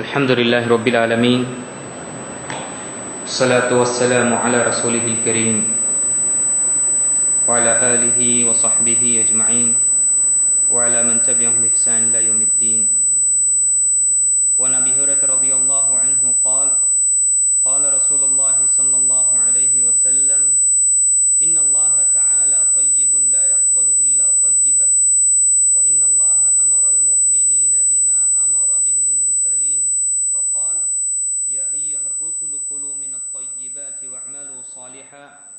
الحمد لله رب العالمين الصلاة والسلام على رسوله الكريم pareja